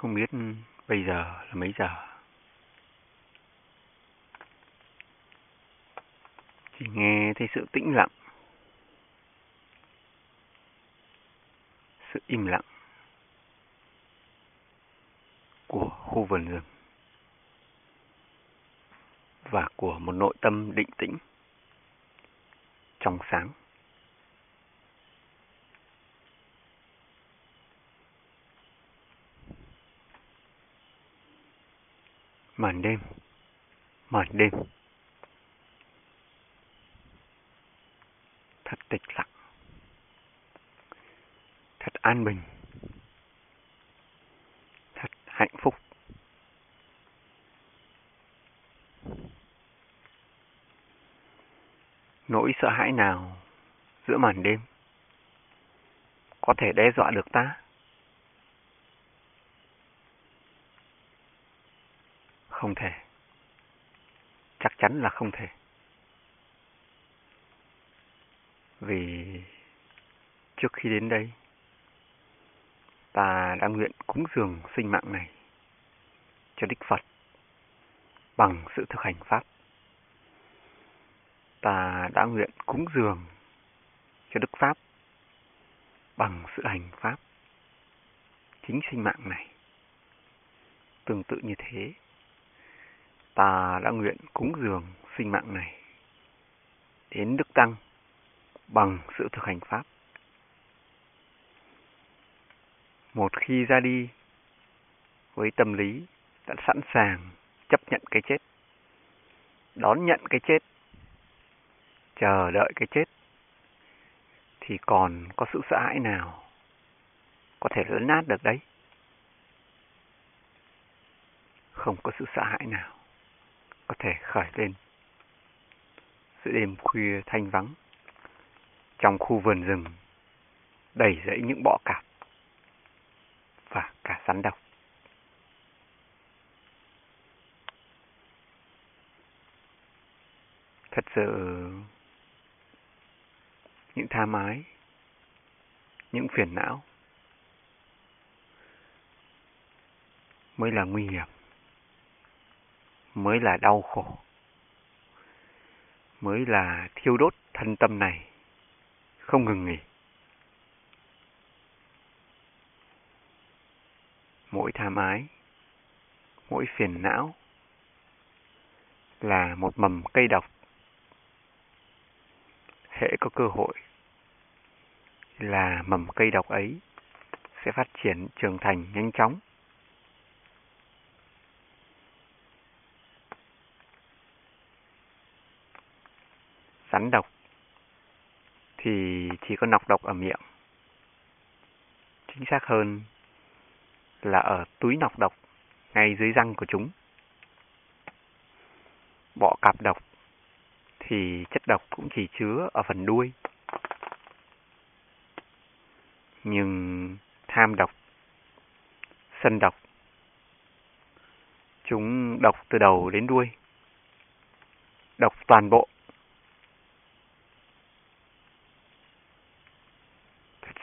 Không biết bây giờ là mấy giờ. Chỉ nghe thấy sự tĩnh lặng. Sự im lặng của khu vườn rừng và của một nội tâm định tĩnh trong sáng màn đêm. Màn đêm. Thật tịch lặng. Thật an bình. Thật hạnh phúc. Nỗi sợ hãi nào giữa màn đêm có thể đe dọa được ta? Không thể. Chắc chắn là không thể. Vì trước khi đến đây, ta đã nguyện cúng dường sinh mạng này cho đức Phật bằng sự thực hành Pháp. Ta đã nguyện cúng dường cho Đức Pháp bằng sự hành Pháp chính sinh mạng này. Tương tự như thế, ta đã nguyện cúng dường sinh mạng này đến Đức Tăng bằng sự thực hành Pháp. Một khi ra đi với tâm lý đã sẵn sàng chấp nhận cái chết, đón nhận cái chết, chờ đợi cái chết, thì còn có sự sợ hãi nào có thể lấn nát được đấy? Không có sự sợ hãi nào có thể khởi lên giữa đêm khuya thanh vắng trong khu vườn rừng đầy rẫy những bọ cạp và cả rắn độc. Thật sự những tham ái, những phiền não mới là nguy hiểm mới là đau khổ, mới là thiêu đốt thân tâm này không ngừng nghỉ. Mỗi tham ái, mỗi phiền não là một mầm cây độc. Hễ có cơ hội là mầm cây độc ấy sẽ phát triển trưởng thành nhanh chóng. Rắn độc thì chỉ có nọc độc ở miệng. Chính xác hơn là ở túi nọc độc ngay dưới răng của chúng. Bọ cạp độc thì chất độc cũng chỉ chứa ở phần đuôi. Nhưng tham độc, sân độc, chúng độc từ đầu đến đuôi. Độc toàn bộ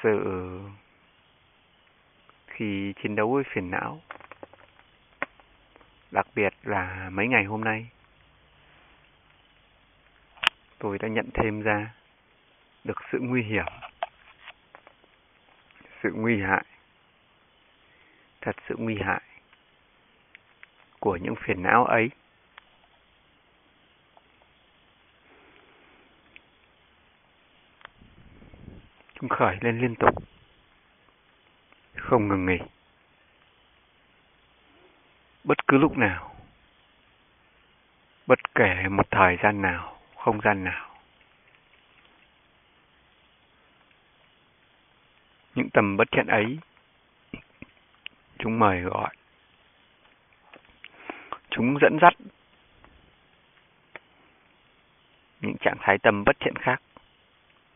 sự khi chiến đấu với phiền não, đặc biệt là mấy ngày hôm nay, tôi đã nhận thêm ra được sự nguy hiểm, sự nguy hại, thật sự nguy hại của những phiền não ấy. Khởi lên liên tục, không ngừng nghỉ. Bất cứ lúc nào, bất kể một thời gian nào, không gian nào. Những tầm bất thiện ấy, chúng mời gọi, chúng dẫn dắt những trạng thái tâm bất thiện khác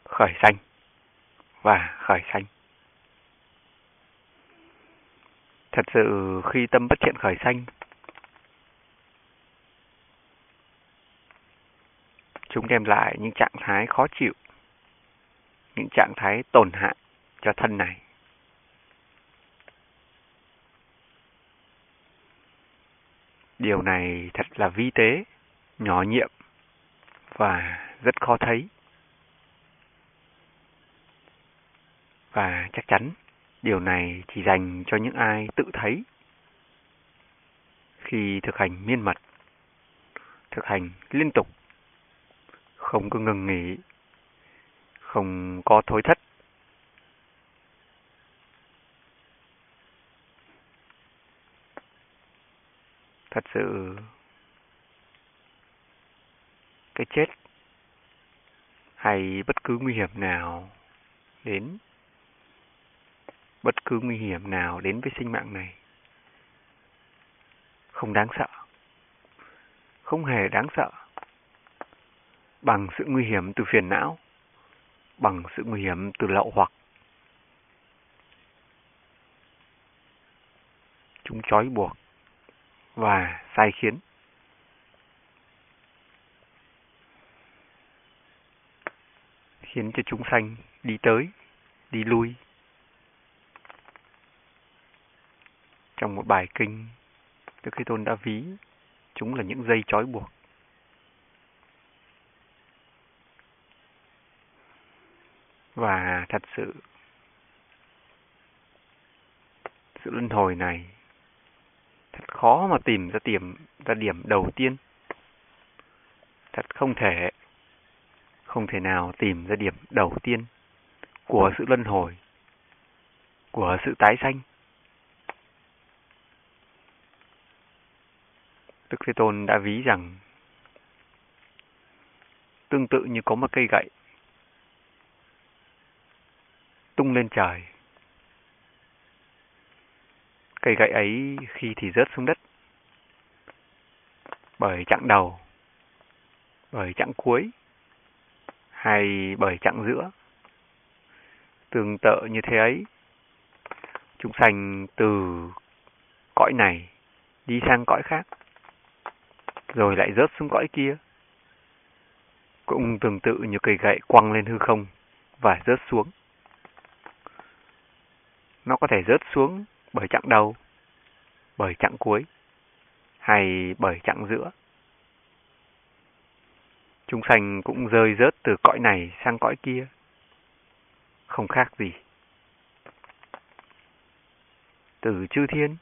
khởi sanh và khởi sanh. Thật sự khi tâm bất thiện khởi sanh, chúng đem lại những trạng thái khó chịu, những trạng thái tổn hại cho thân này. Điều này thật là vi tế, nhỏ nhiệm và rất khó thấy. Và chắc chắn điều này chỉ dành cho những ai tự thấy khi thực hành miên mật, thực hành liên tục, không có ngừng nghỉ, không có thối thất. Thật sự cái chết hay bất cứ nguy hiểm nào đến bất cứ nguy hiểm nào đến với sinh mạng này. Không đáng sợ. Không hề đáng sợ. Bằng sự nguy hiểm từ phiền não bằng sự nguy hiểm từ lậu hoặc. Chúng trói buộc và sai khiến. Khiến cho chúng sanh đi tới, đi lui. Trong một bài kinh, Đức Thế Tôn đã ví chúng là những dây trói buộc. Và thật sự, sự luân hồi này thật khó mà tìm ra điểm ra điểm đầu tiên. Thật không thể không thể nào tìm ra điểm đầu tiên của sự luân hồi, của sự tái sanh. Đức Thế Tôn đã ví rằng tương tự như có một cây gậy tung lên trời. Cây gậy ấy khi thì rớt xuống đất bởi chặng đầu, bởi chặng cuối hay bởi chặng giữa. Tương tự như thế ấy, chúng sanh từ cõi này đi sang cõi khác, rồi lại rớt xuống cõi kia. Cũng tương tự như cây gậy quăng lên hư không và rớt xuống. Nó có thể rớt xuống bởi chặng đầu, bởi chặng cuối, hay bởi chặng giữa chúng sanh cũng rơi rớt từ cõi này sang cõi kia. Không khác gì. Từ chư thiên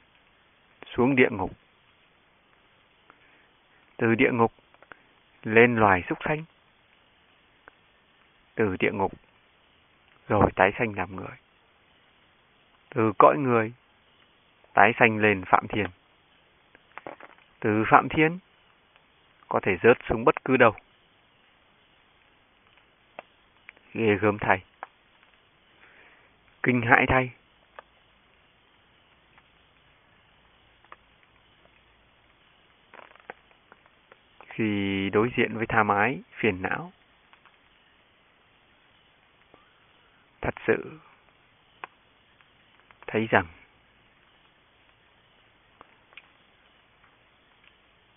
xuống địa ngục. Từ địa ngục lên loài súc sanh. Từ địa ngục rồi tái sanh làm người. Từ cõi người tái sanh lên phạm thiên. Từ phạm thiên có thể rớt xuống bất cứ đâu. ghê gớm thay. Kinh hãi thay. Thì đối diện với tham ái phiền não, thật sự thấy rằng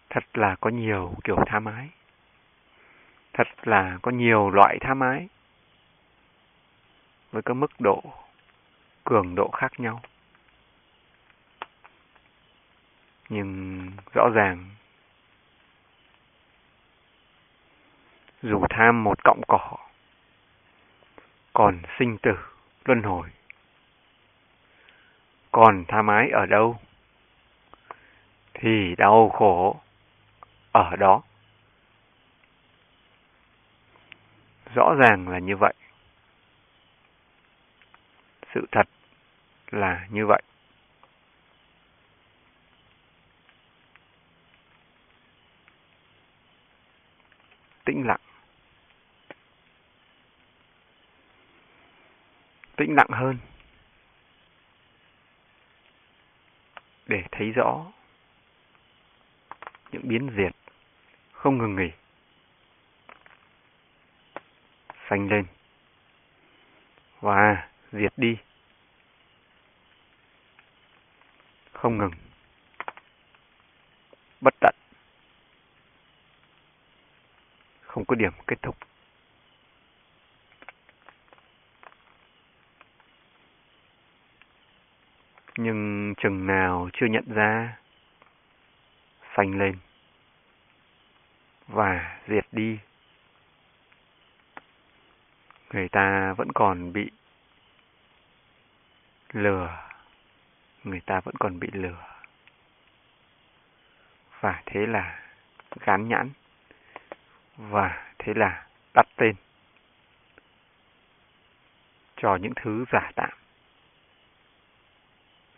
thật là có nhiều kiểu tham ái Thật là có nhiều loại tham ái với các mức độ cường độ khác nhau. Nhưng rõ ràng dù tham một cọng cỏ, còn sinh tử luân hồi còn tham ái ở đâu, thì đau khổ ở đó rõ ràng là như vậy sự thật là như vậy. Tĩnh lặng. Tĩnh lặng hơn. Để thấy rõ những biến diệt không ngừng nghỉ. Xanh lên. Và diệt đi. Không ngừng. Bất tận. Không có điểm kết thúc. Nhưng chừng nào chưa nhận ra xanh lên và diệt đi. Người ta vẫn còn bị lừa, người ta vẫn còn bị lừa. Và thế là gán nhãn, và thế là đặt tên cho những thứ giả tạm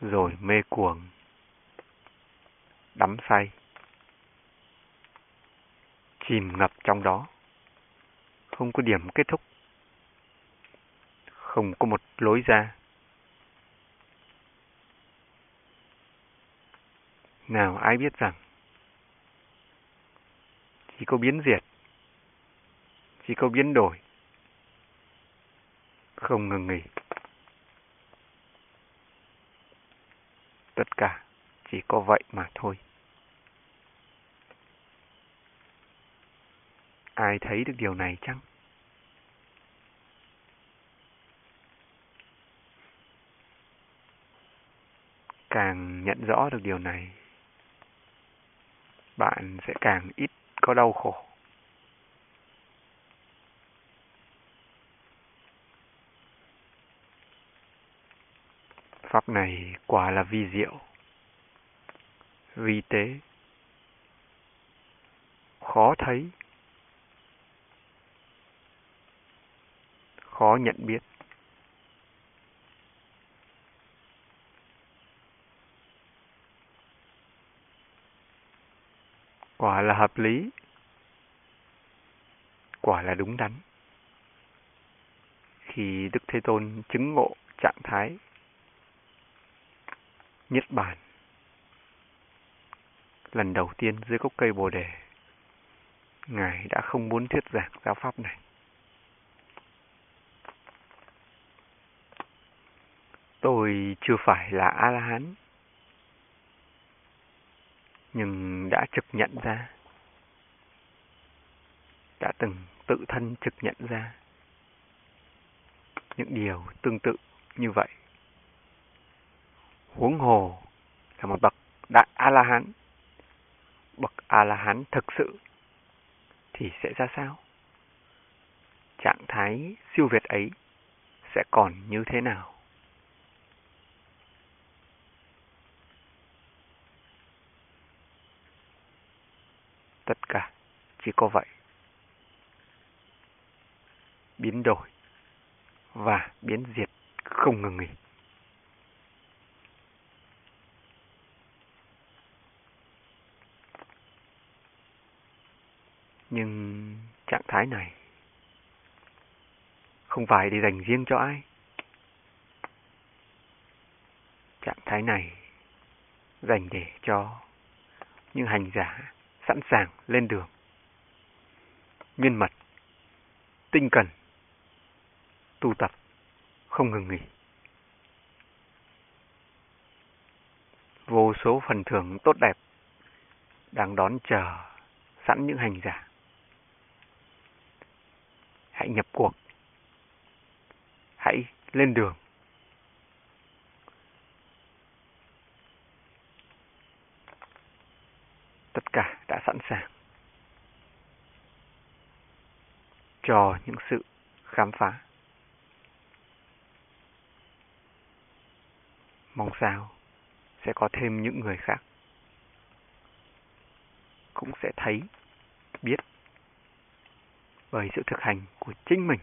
rồi mê cuồng, đắm say, chìm ngập trong đó. Không có điểm kết thúc, không có một lối ra. Nào ai biết rằng, chỉ có biến diệt, chỉ có biến đổi, không ngừng nghỉ. Tất cả, chỉ có vậy mà thôi. Ai thấy được điều này chăng? Càng nhận rõ được điều này, bạn sẽ càng ít có đau khổ. Pháp này quả là vi diệu, vi tế, khó thấy, khó nhận biết. Quả là hợp lý, quả là đúng đắn. Khi Đức Thế Tôn chứng ngộ trạng thái Niết Bàn Lần đầu tiên dưới gốc cây Bồ Đề, Ngài đã không muốn thuyết giảng giáo pháp này. Tôi chưa phải là A-la-hán, nhưng đã trực nhận ra, đã từng tự thân trực nhận ra những điều tương tự như vậy huống hồ là một bậc đại a la hán bậc a la hán thực sự thì sẽ ra sao? Trạng thái siêu việt ấy sẽ còn như thế nào? Tất cả chỉ có vậy. Biến đổi và biến diệt không ngừng nghỉ. Nhưng trạng thái này không phải để dành riêng cho ai. Trạng thái này dành để cho những hành giả sẵn sàng lên đường. nguyên mật, tinh cần, tu tập, không ngừng nghỉ. Vô số phần thưởng tốt đẹp đang đón chờ sẵn những hành giả hãy nhập cuộc. Hãy lên đường. Tất cả đã sẵn sàng cho những sự khám phá. Mong sao sẽ có thêm những người khác cũng sẽ thấy, biết bởi sự thực hành của chính mình.